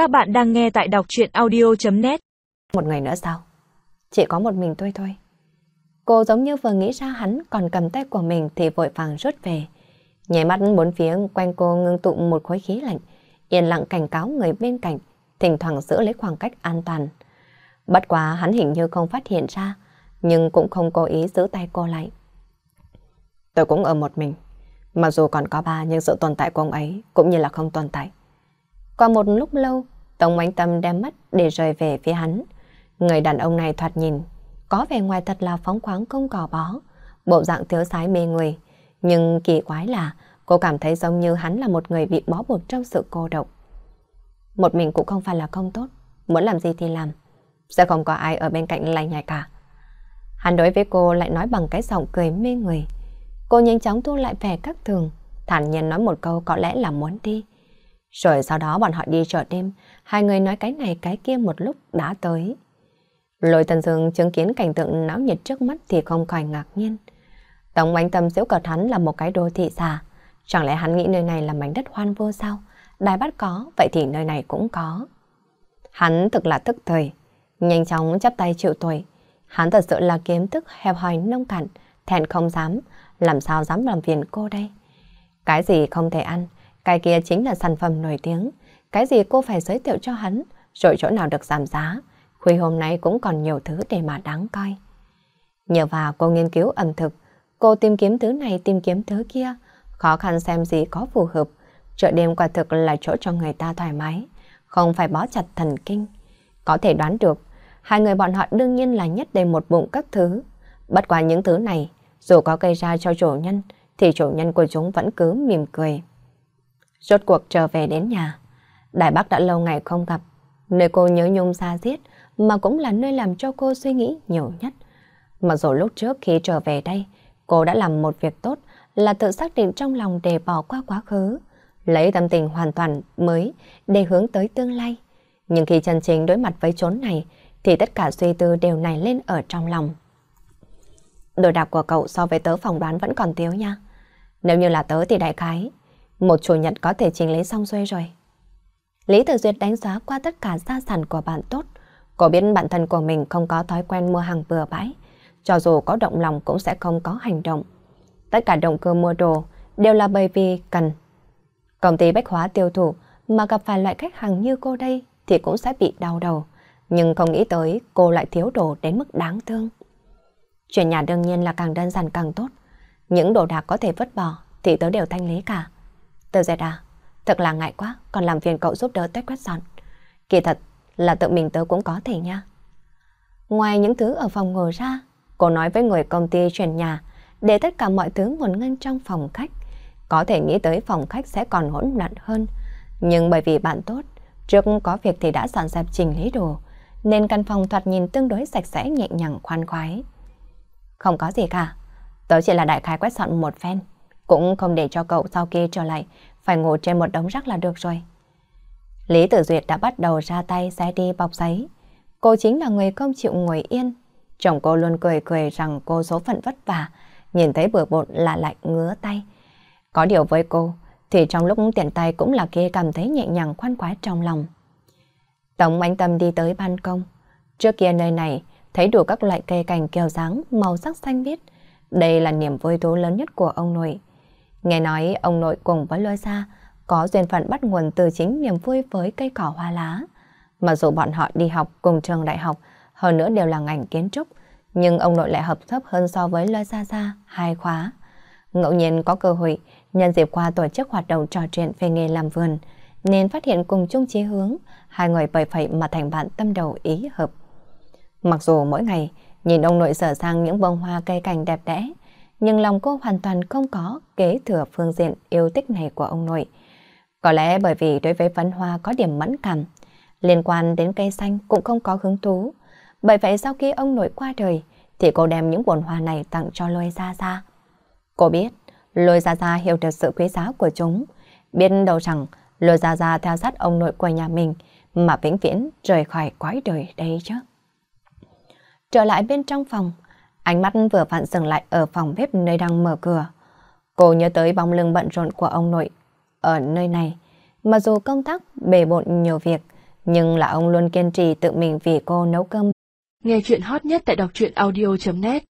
Các bạn đang nghe tại đọc truyện audio.net Một người nữa sao? Chỉ có một mình tôi thôi. Cô giống như vừa nghĩ ra hắn còn cầm tay của mình thì vội vàng rút về. Nhảy mắt bốn phía quanh cô ngưng tụ một khối khí lạnh, yên lặng cảnh cáo người bên cạnh, thỉnh thoảng giữ lấy khoảng cách an toàn. Bất quá hắn hình như không phát hiện ra, nhưng cũng không cố ý giữ tay cô lại. Tôi cũng ở một mình. Mặc dù còn có ba nhưng sự tồn tại của ông ấy cũng như là không tồn tại. Qua một lúc lâu, Tống Ánh Tâm đem mắt để rời về phía hắn. Người đàn ông này thoạt nhìn, có vẻ ngoài thật là phóng khoáng không cò bó, bộ dạng thiếu sái mê người. Nhưng kỳ quái là cô cảm thấy giống như hắn là một người bị bó buộc trong sự cô độc. Một mình cũng không phải là không tốt, muốn làm gì thì làm. Sẽ không có ai ở bên cạnh lành nhảy cả. Hắn đối với cô lại nói bằng cái giọng cười mê người. Cô nhanh chóng thu lại vẻ các thường, thản nhiên nói một câu có lẽ là muốn đi. Rồi sau đó bọn họ đi chợ đêm, hai người nói cái này cái kia một lúc đã tới. Lôi Tần Dương chứng kiến cảnh tượng náo nhiệt trước mắt thì không khỏi ngạc nhiên. Tổng ánh tâm diễu cợt hắn là một cái đô thị già. Chẳng lẽ hắn nghĩ nơi này là mảnh đất hoan vô sao? Đài bắt có, vậy thì nơi này cũng có. Hắn thực là tức thời, nhanh chóng chắp tay chịu tuổi. Hắn thật sự là kiếm thức hẹp hòi nông cạn, thẹn không dám, làm sao dám làm phiền cô đây? Cái gì không thể ăn, cái kia chính là sản phẩm nổi tiếng. Cái gì cô phải giới thiệu cho hắn, rồi chỗ nào được giảm giá. Khuya hôm nay cũng còn nhiều thứ để mà đáng coi. Nhờ vào cô nghiên cứu ẩm thực, cô tìm kiếm thứ này tìm kiếm thứ kia, khó khăn xem gì có phù hợp. Chợ đêm quả thực là chỗ cho người ta thoải mái, không phải bó chặt thần kinh. Có thể đoán được, hai người bọn họ đương nhiên là nhất đầy một bụng các thứ. Bất quá những thứ này, dù có gây ra cho chủ nhân, thì chủ nhân của chúng vẫn cứ mỉm cười. Rốt cuộc trở về đến nhà. Đại Bắc đã lâu ngày không gặp. Nơi cô nhớ nhung xa xiết mà cũng là nơi làm cho cô suy nghĩ nhiều nhất. Mặc dù lúc trước khi trở về đây, cô đã làm một việc tốt là tự xác định trong lòng để bỏ qua quá khứ, lấy tâm tình hoàn toàn mới để hướng tới tương lai. Nhưng khi chân chính đối mặt với chốn này, thì tất cả suy tư đều nảy lên ở trong lòng. Đồ đạc của cậu so với tớ phỏng đoán vẫn còn thiếu nha. Nếu như là tớ thì đại khái, một chủ nhật có thể trình lý xong xuôi rồi. Lý Tử Duyệt đánh giá qua tất cả gia sản của bạn tốt. Cô biết bản thân của mình không có thói quen mua hàng bừa bãi. Cho dù có động lòng cũng sẽ không có hành động. Tất cả động cơ mua đồ đều là bởi vì cần. Công ty bách hóa tiêu thụ mà gặp phải loại khách hàng như cô đây thì cũng sẽ bị đau đầu. Nhưng không nghĩ tới cô lại thiếu đồ đến mức đáng thương. Chuyển nhà đương nhiên là càng đơn giản càng tốt. Những đồ đạc có thể vứt bỏ thì tớ đều thanh lý cả. Tớ dệt à, thật là ngại quá, còn làm phiền cậu giúp đỡ tết quét dọn. Kỳ thật là tự mình tớ cũng có thể nha. Ngoài những thứ ở phòng ngồi ra, cô nói với người công ty chuyển nhà để tất cả mọi thứ nguồn ngân trong phòng khách. Có thể nghĩ tới phòng khách sẽ còn hỗn loạn hơn. Nhưng bởi vì bạn tốt, trước có việc thì đã dọn dẹp trình lý đồ, nên căn phòng thoạt nhìn tương đối sạch sẽ nhẹ nhàng khoan khoái. Không có gì cả, tớ chỉ là đại khái quét dọn một phen, cũng không để cho cậu sau kia trở lại phải ngủ trên một đống rác là được rồi. Lý Tử Duyệt đã bắt đầu ra tay xé đi bọc giấy. Cô chính là người không chịu ngồi yên. Chồng cô luôn cười cười rằng cô số phận vất vả, nhìn thấy bừa bộn là lại ngứa tay. Có điều với cô, thì trong lúc tiện tay cũng là kia cảm thấy nhẹ nhàng khoan khoái trong lòng. Tống Anh Tâm đi tới ban công. Trước kia nơi này, thấy đủ các loại cây cảnh kiều dáng màu sắc xanh biếc. Đây là niềm vui thú lớn nhất của ông nội. Nghe nói ông nội cùng với lôi xa có duyên phận bắt nguồn từ chính niềm vui với cây cỏ hoa lá. Mặc dù bọn họ đi học cùng trường đại học, hơn nữa đều là ngành kiến trúc, nhưng ông nội lại hợp thấp hơn so với lôi xa xa, hai khóa. Ngẫu nhiên có cơ hội, nhân dịp qua tổ chức hoạt động trò chuyện về nghề làm vườn, nên phát hiện cùng chung chí hướng, hai người bởi vậy mà thành bạn tâm đầu ý hợp. Mặc dù mỗi ngày nhìn ông nội sở sang những bông hoa cây cảnh đẹp đẽ, nhưng lòng cô hoàn toàn không có kế thừa phương diện yêu thích này của ông nội. Có lẽ bởi vì đối với văn hoa có điểm mẫn cảm, liên quan đến cây xanh cũng không có hứng thú. Bởi vậy sau khi ông nội qua đời, thì cô đem những bồn hoa này tặng cho Lôi Gia Gia. Cô biết, Lôi Gia Gia hiểu được sự quý giá của chúng, biết đâu rằng Lôi Gia Gia theo sát ông nội của nhà mình mà vĩnh viễn rời khỏi quái đời đây chứ. Trở lại bên trong phòng, ánh mắt vừa vặn dừng lại ở phòng bếp nơi đang mở cửa. Cô nhớ tới bóng lưng bận rộn của ông nội ở nơi này. Mặc dù công tác bề bộn nhiều việc, Nhưng là ông luôn kiên trì tự mình vì cô nấu cơm. Nghe chuyện hot nhất tại đọc truyện audio.net